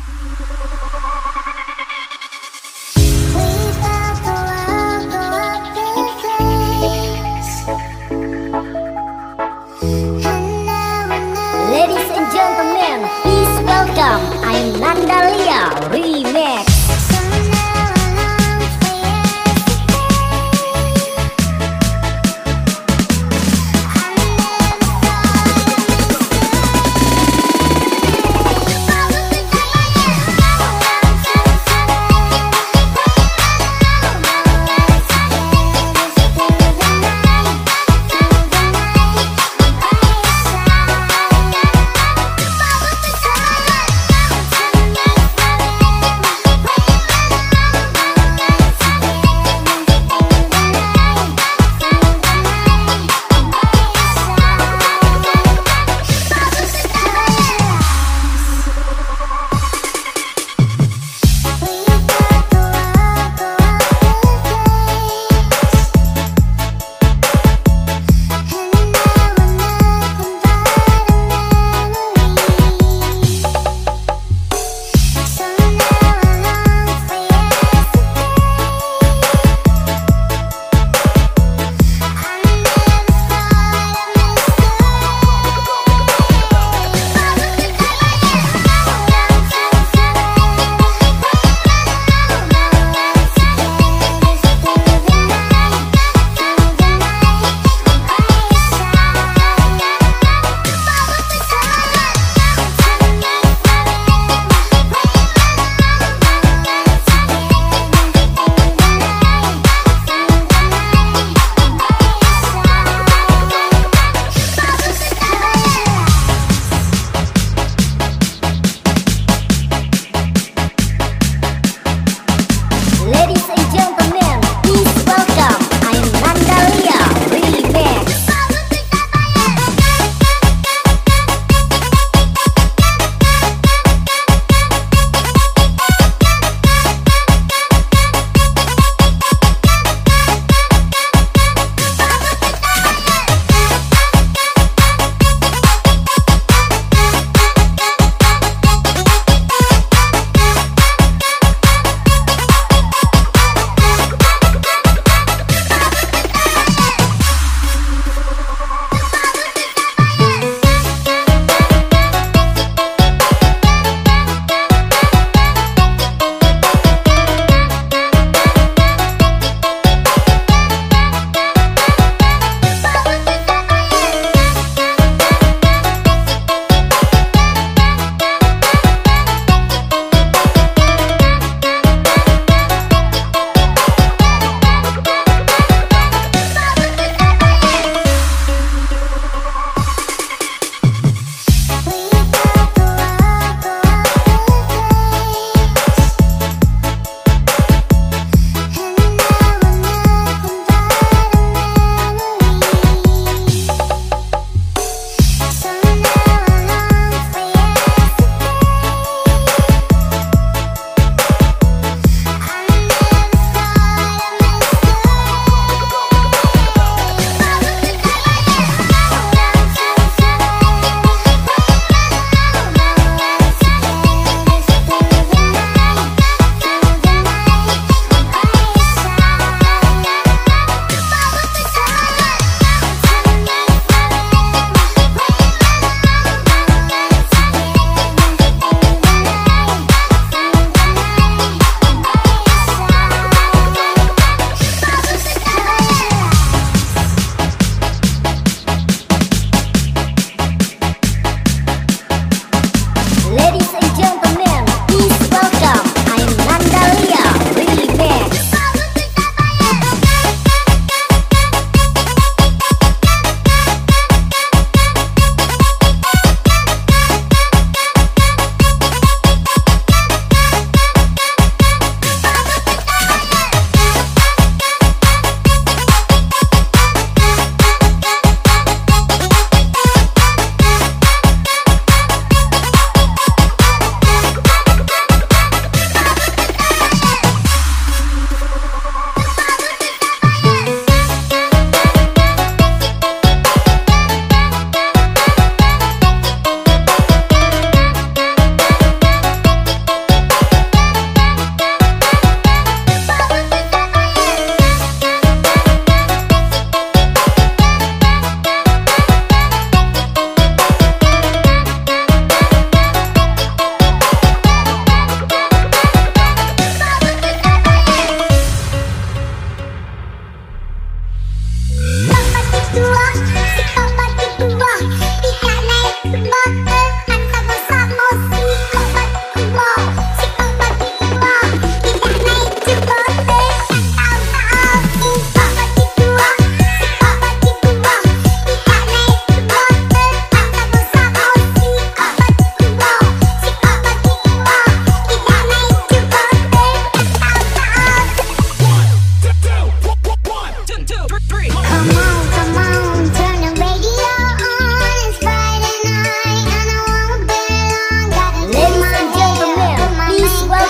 ハハハハ!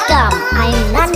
Welcome! I am Nana.